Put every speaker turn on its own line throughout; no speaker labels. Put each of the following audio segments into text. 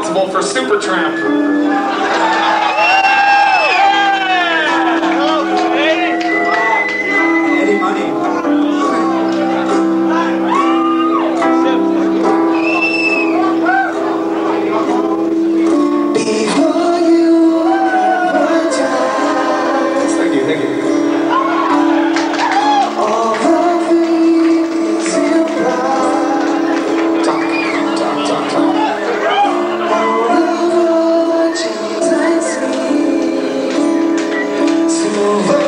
responsible for Supertramp. 어.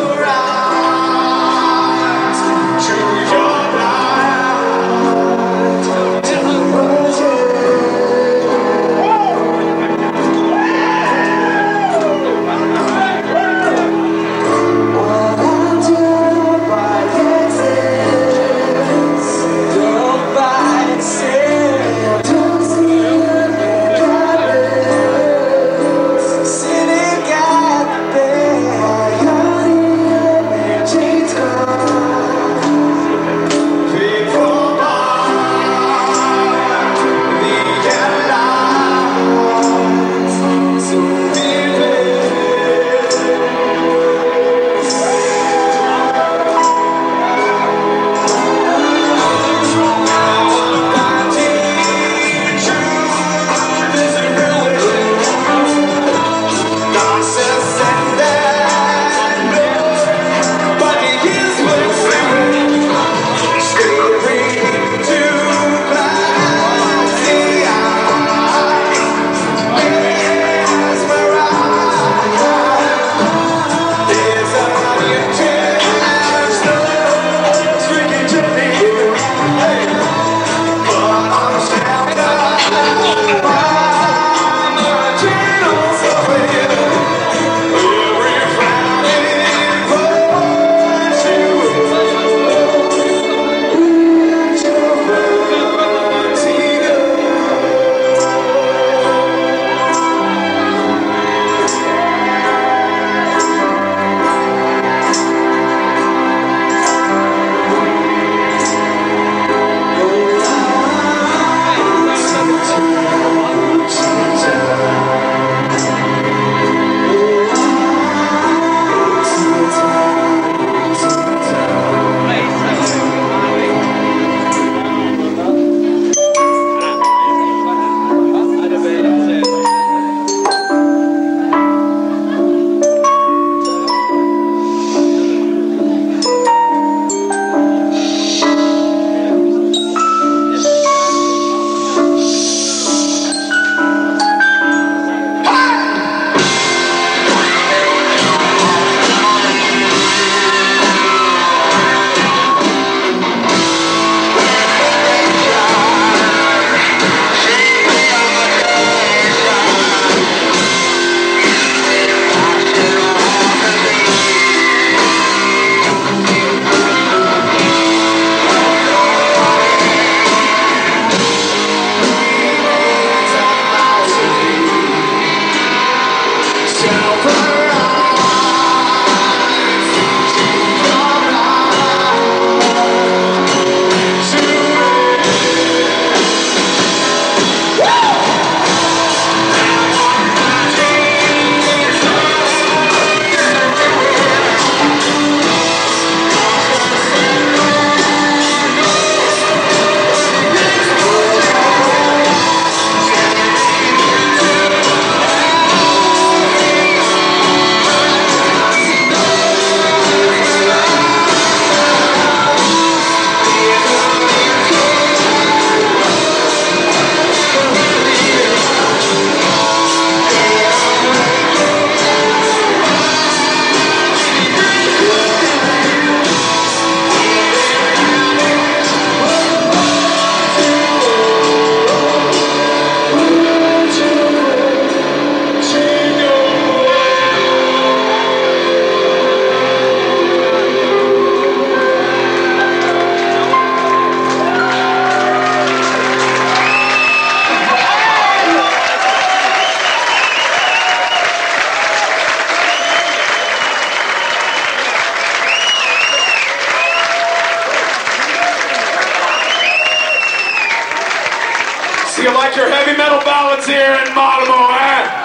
The ballots here in Malmo, eh?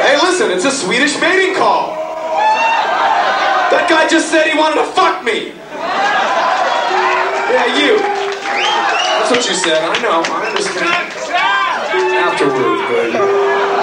Hey, listen, it's a Swedish mating call. That guy just said he wanted to fuck me. You. That's what you said. I know. I understand. Afterwards, baby.